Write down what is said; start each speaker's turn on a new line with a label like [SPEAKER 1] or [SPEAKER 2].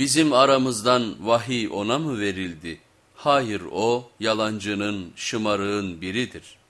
[SPEAKER 1] Bizim aramızdan vahiy ona mı verildi? Hayır o yalancının, şımarığın biridir.''